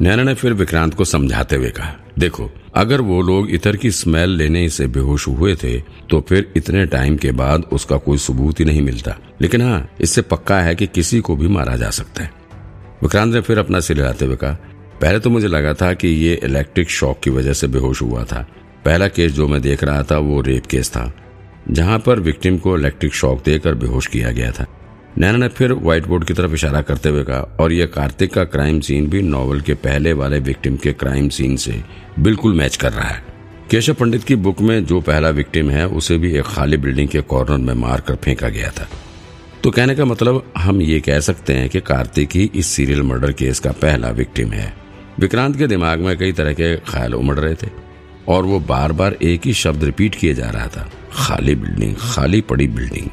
नैना ने फिर विक्रांत को समझाते हुए कहा, देखो, अगर वो लोग इतर की स्मेल लेने से बेहोश हुए थे तो फिर इतने टाइम के बाद उसका कोई सबूत ही नहीं मिलता। लेकिन हाँ इससे पक्का है कि किसी को भी मारा जा सकता है। विक्रांत ने फिर अपना सिर हिलाते हुए कहा, पहले तो मुझे लगा था कि ये इलेक्ट्रिक शॉक की वजह से बेहोश हुआ था। पहला केस जो मैं देख रहा था वो रेप केस था, जहाँ पर विक्टिम को इलेक्ट्रिक शॉक देकर बेहोश किया गया था। नैना ने फिर व्हाइट बोर्ड की तरफ़ इशारा करते हुए कहा, और यह कार्तिक का क्राइम सीन भी नॉवल के पहले वाले विक्टिम के क्राइम सीन से बिल्कुल मैच कर रहा है। केशव पंडित की बुक में जो पहला विक्टिम है, उसे भी एक खाली बिल्डिंग के कॉर्नर में मारकर फेंका गया था। तो कहने का मतलब हम ये कह सकते हैं कि कार्तिक ही इस सीरियल मर्डर केस का पहला विक्टिम है। विक्रांत के दिमाग में कई तरह के ख्याल उमड़ रहे थे, और वो बार बार एक ही शब्द रिपीट किए जा रहा था, खाली बिल्डिंग खाली पड़ी बिल्डिंग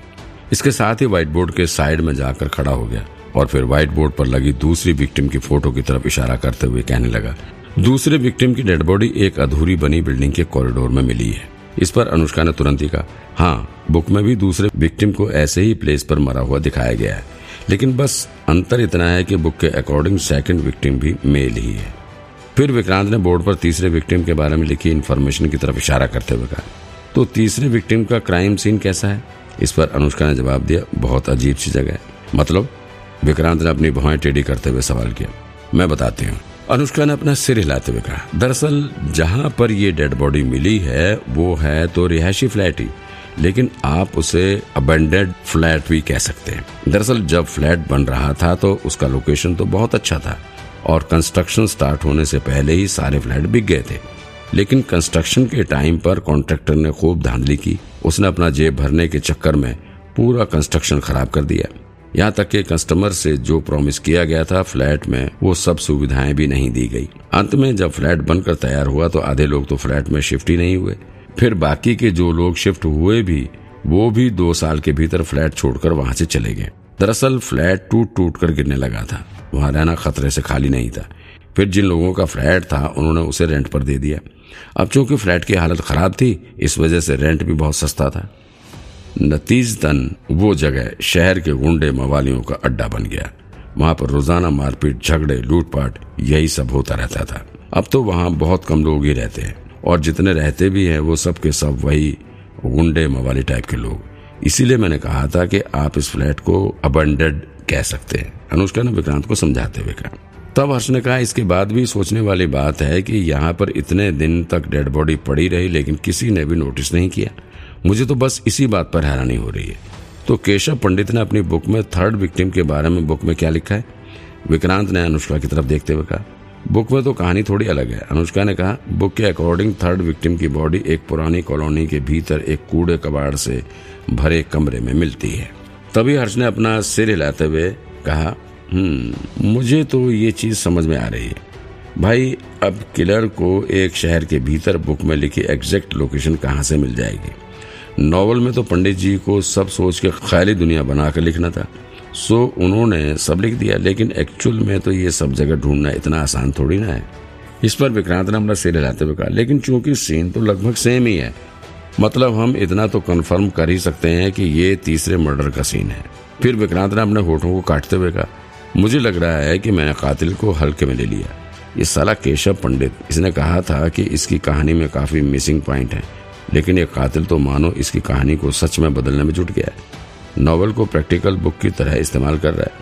इसके साथ ही व्हाइट बोर्ड के साइड में जाकर खड़ा हो गया और फिर व्हाइट बोर्ड पर लगी दूसरी विक्टिम की फ़ोटो की तरफ़ इशारा करते हुए कहने लगा, दूसरे विक्टिम की डेड बॉडी एक अधूरी बनी बिल्डिंग के कॉरिडोर में मिली है। इस पर अनुष्का ने तुरंत ही कहा हाँ बुक में भी दूसरे विक्टिम को ऐसे ही प्लेस पर मरा हुआ दिखाया गया है। लेकिन बस अंतर इतना है कि बुक के अकॉर्डिंग सेकंड विक्टिम भी मेल ही है। फिर विक्रांत ने बोर्ड पर तीसरे विक्टिम के बारे में लिखी इन्फॉर्मेशन की तरफ़ इशारा करते हुए कहा तो तीसरे विक्टिम का क्राइम सीन कैसा है? इस पर अनुष्का ने जवाब दिया, बहुत अजीब सी जगह मतलब विक्रांत ने अपनी भुआएँ टेढ़ी करते हुए सवाल किया, मैं बताती हूँ। अनुष्का ने अपना सिर हिलाते हुए कहा, दरअसल, जहाँ पर ये डेड बॉडी मिली है, वो है तो रिहायशी फ्लैट ही, लेकिन आप उसे अबेंडेड फ्लैट भी कह सकते हैं। दरअसल, जब फ्लैट बन रहा था तो उसका लोकेशन तो बहुत अच्छा था, और कंस्ट्रक्शन स्टार्ट होने से पहले ही सारे फ्लैट बिक गए थे। लेकिन कंस्ट्रक्शन के टाइम पर कॉन्ट्रैक्टर ने खूब धांधली की उसने अपना जेब भरने के चक्कर में पूरा कंस्ट्रक्शन खराब कर दिया। यहाँ तक कि कस्टमर से जो प्रॉमिस किया गया था, फ्लैट में वो सब सुविधाएँ भी नहीं दी गई। अंत में जब फ्लैट बनकर तैयार हुआ तो आधे लोग तो फ्लैट में शिफ्ट ही नहीं हुए। फिर बाकी के जो लोग शिफ्ट हुए भी, वो भी दो साल के भीतर फ्लैट छोड़कर वहाँ से चले गए। दरअसल फ्लैट टूट टूट कर गिरने लगा था। वहाँ रहना खतरे से खाली नहीं था। फिर जिन लोगों का फ्लैट था, उन्होंने उसे रेंट पर दे दिया। अब चूँकि फ्लैट की हालत खराब थी, इस वजह से रेंट भी बहुत सस्ता था। नतीजतन वो जगह शहर के गुंडे मवालियों का अड्डा बन गया। वहाँ पर रोज़ाना मारपीट, झगड़े, लूटपाट, यही सब होता रहता था। अब तो वहाँ बहुत कम लोग ही रहते हैं, और जितने रहते भी हैं, वो सब के सब वही गुंडे मवाली टाइप के लोग। इसीलिए मैंने कहा था कि आप इस फ्लैट को अबंडेड कह सकते हैं। अनुष्का ने विक्रांत को समझाते हुए कहा। तब हर्ष ने कहा, इसके बाद भी सोचने वाली बात है कि यहाँ पर इतने दिन तक डेड बॉडी पड़ी रही, लेकिन किसी ने भी नोटिस नहीं किया। मुझे तो बस इसी बात पर हैरानी हो रही है। तो केशव पंडित ने अपनी बुक में थर्ड विक्टिम के बारे में बुक में क्या लिखा है? विक्रांत ने अनुष्का की तरफ़ देखते हुए कहा, बुक में तो कहानी थोड़ी अलग है। अनुष्का ने कहा, बुक के अकॉर्डिंग थर्ड विक्टिम की बॉडी एक पुरानी कॉलोनी के भीतर एक कूड़े कबाड़ से भरे कमरे में मिलती है। तभी हर्ष ने अपना सिर हिलाते हुए कहा मुझे तो ये चीज़ समझ में आ रही है। भाई, अब किलर को एक शहर के भीतर बुक में लिखी एग्जैक्ट लोकेशन कहाँ से मिल जाएगी? नॉवल में तो पंडित जी को सब सोच के ख्याली दुनिया बनाकर लिखना था। सो उन्होंने सब लिख दिया, लेकिन एक्चुअल में तो ये सब जगह ढूंढना इतना आसान थोड़ी ना है। इस पर विक्रांत ने अपना सिर हिलाते हुए कहा, लेकिन चूँकि सीन तो लगभग सेम ही है मतलब हम इतना तो कंफर्म कर ही सकते हैं कि ये तीसरे मर्डर का सीन है। फिर विक्रांत ने अपने होठों को काटते हुए कहा मुझे लग रहा है कि मैंने कातिल को हल्के में ले लिया। ये साला केशव पंडित, इसने कहा था कि इसकी कहानी में काफ़ी मिसिंग पॉइंट है, लेकिन ये कातिल तो मानो इसकी कहानी को सच में बदलने में जुट गया है। नॉवल को प्रैक्टिकल बुक की तरह इस्तेमाल कर रहा है।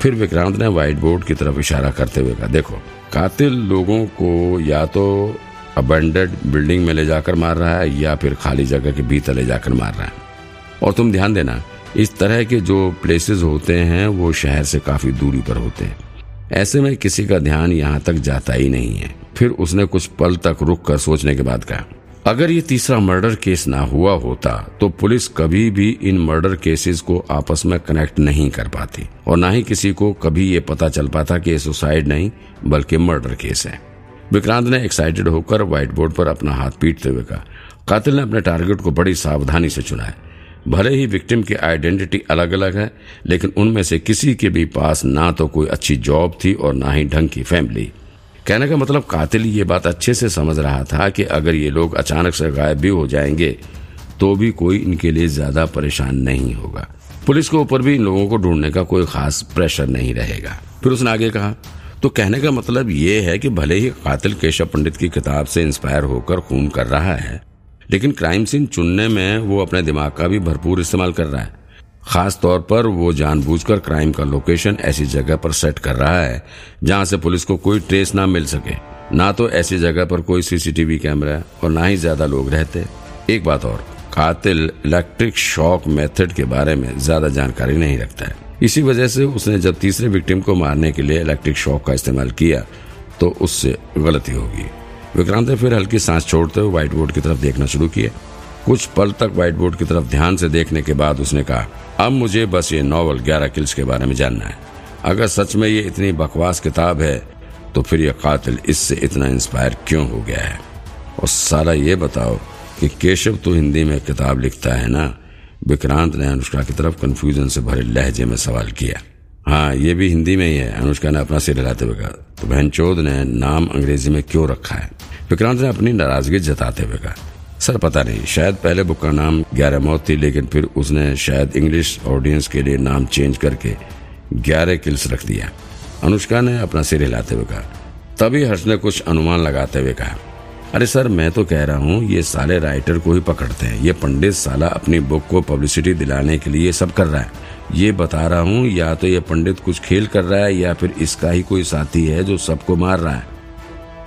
फिर विक्रांत ने व्हाइट बोर्ड की तरफ़ इशारा करते हुए कहा, देखो, कातिल लोगों को या तो अबेंडेड बिल्डिंग में ले जाकर मार रहा है या फिर खाली जगह के भीतर ले जाकर मार रहा है। और तुम ध्यान देना इस तरह के जो प्लेसेस होते हैं, वो शहर से काफ़ी दूरी पर होते हैं। ऐसे में किसी का ध्यान यहाँ तक जाता ही नहीं है। फिर उसने कुछ पल तक रुक कर सोचने के बाद कहा, अगर ये तीसरा मर्डर केस ना हुआ होता तो पुलिस कभी भी इन मर्डर केसेस को आपस में कनेक्ट नहीं कर पाती। और ना ही किसी को कभी ये पता चल पाता कि ये सुसाइड नहीं, बल्कि मर्डर केस है। विक्रांत ने एक्साइटेड होकर व्हाइट बोर्ड पर अपना हाथ पीटते हुए कहा, कातिल ने अपने टारगेट को बड़ी सावधानी से चुना है। भले ही विक्टिम की आइडेंटिटी अलग अलग है, लेकिन उनमें से किसी के भी पास ना तो कोई अच्छी जॉब थी और ना ही ढंग की फैमिली कहने का मतलब कातिल ये बात अच्छे से समझ रहा था कि अगर ये लोग अचानक से गायब भी हो जाएँगे तो भी कोई इनके लिए ज़्यादा परेशान नहीं होगा। पुलिस के ऊपर भी इन लोगों को ढूँढने का कोई खास प्रेशर नहीं रहेगा। फिर उसने आगे कहा तो कहने का मतलब ये है कि भले ही कातिल केशव पंडित की किताब से इंस्पायर होकर खून कर रहा है लेकिन क्राइम सीन चुनने में वो अपने दिमाग का भी भरपूर इस्तेमाल कर रहा है। खास तौर पर वो जानबूझकर क्राइम का लोकेशन ऐसी जगह पर सेट कर रहा है, जहाँ से पुलिस को कोई ट्रेस ना मिल सके। ना तो ऐसी जगह पर कोई सीसीटीवी कैमरा और ना ही ज़्यादा लोग रहते। एक बात और, कातिल इलेक्ट्रिक शॉक मेथड के बारे में ज़्यादा जानकारी नहीं रखता है। इसी वजह से उसने जब तीसरे विक्टिम को मारने के लिए इलेक्ट्रिक शॉक का इस्तेमाल किया तो उससे गलती होगी। विक्रांत ने फिर हल्की सांस छोड़ते हुए व्हाइट बोर्ड की तरफ़ देखना शुरू किया कुछ पल तक व्हाइट बोर्ड की तरफ़ ध्यान से देखने के बाद उसने कहा, अब मुझे बस ये नॉवल ग्यारह किल्स के बारे में जानना है। अगर सच में ये इतनी बकवास किताब है तो फिर ये कातिल इससे इतना इंस्पायर क्यों हो गया है? और सारा ये बताओ कि केशव तो हिंदी में किताब लिखता है ना? विक्रांत ने अनुष्का की तरफ़ कंफ्यूजन से भरे लहजे में सवाल किया। हाँ ये भी हिंदी में ही है। अनुष्का ने अपना सिर हिलाते हुए कहा तो बहन चौध ने नाम अंग्रेज़ी में क्यों रखा है? विक्रांत ने अपनी नाराज़गी जताते हुए कहा, सर, पता नहीं, शायद पहले बुक का नाम ग्यारह मौत थी, लेकिन फिर उसने शायद इंग्लिश ऑडियंस के लिए नाम चेंज करके ग्यारह किल्स रख दिया। अनुष्का ने अपना सिर हिलाते हुए कहा, तभी हर्ष ने कुछ अनुमान लगाते हुए कहा अरे सर, मैं तो कह रहा हूँ, ये साले राइटर को ही पकड़ते हैं। ये पंडित साला अपनी बुक को पब्लिसिटी दिलाने के लिए सब कर रहा है। ये बता रहा हूँ, या तो ये पंडित कुछ खेल कर रहा है, या फिर इसका ही कोई साथी है जो सबको मार रहा है।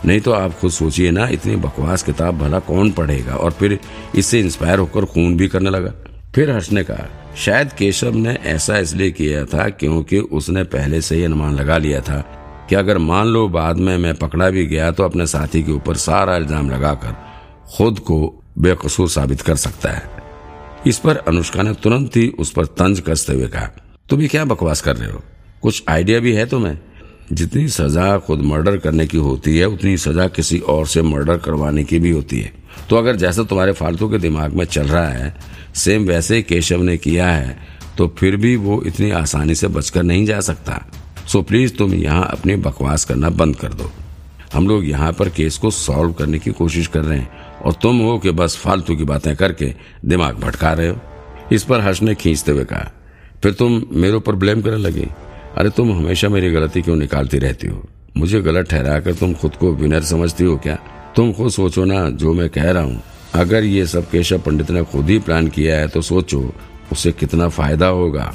नहीं तो आप खुद सोचिए ना, इतनी बकवास किताब भला कौन पढ़ेगा, और फिर इससे इंस्पायर होकर खून भी करने लगा। फिर हर्ष ने कहा, शायद केशव ने ऐसा इसलिए किया था क्योंकि उसने पहले से ही अनुमान लगा लिया था कि अगर मान लो बाद में मैं पकड़ा भी गया तो अपने साथी के ऊपर सारा इल्ज़ाम लगाकर खुद को बेकसूर साबित कर सकता है। इस पर अनुष्का ने तुरंत ही उस पर तंज कसते हुए कहा, तुम ये क्या बकवास कर रहे हो? कुछ आइडिया भी है तुम्हें? जितनी सजा खुद मर्डर करने की होती है, उतनी सजा किसी और से मर्डर करवाने की भी होती है। तो अगर जैसा तुम्हारे फालतू के दिमाग में चल रहा है, सेम वैसे केशव ने किया है तो फिर भी वो इतनी आसानी से बचकर नहीं जा सकता। सो प्लीज़ तुम यहाँ अपनी बकवास करना बंद कर दो। हम लोग यहाँ पर केस को सॉल्व करने की कोशिश कर रहे हैं और तुम हो कि बस फालतू की बातें करके दिमाग भटका रहे हो। इस पर हर्ष ने खींचते हुए कहा, फिर तुम मेरे ऊपर ब्लेम करने लगे? अरे तुम हमेशा मेरी गलती क्यों निकालती रहती हो? मुझे गलत ठहरा कर तुम खुद को विनर समझती हो क्या? तुम खुद सोचो ना जो मैं कह रहा हूँ। अगर ये सब केशव पंडित ने खुद ही प्लान किया है तो सोचो, उससे कितना फ़ायदा होगा?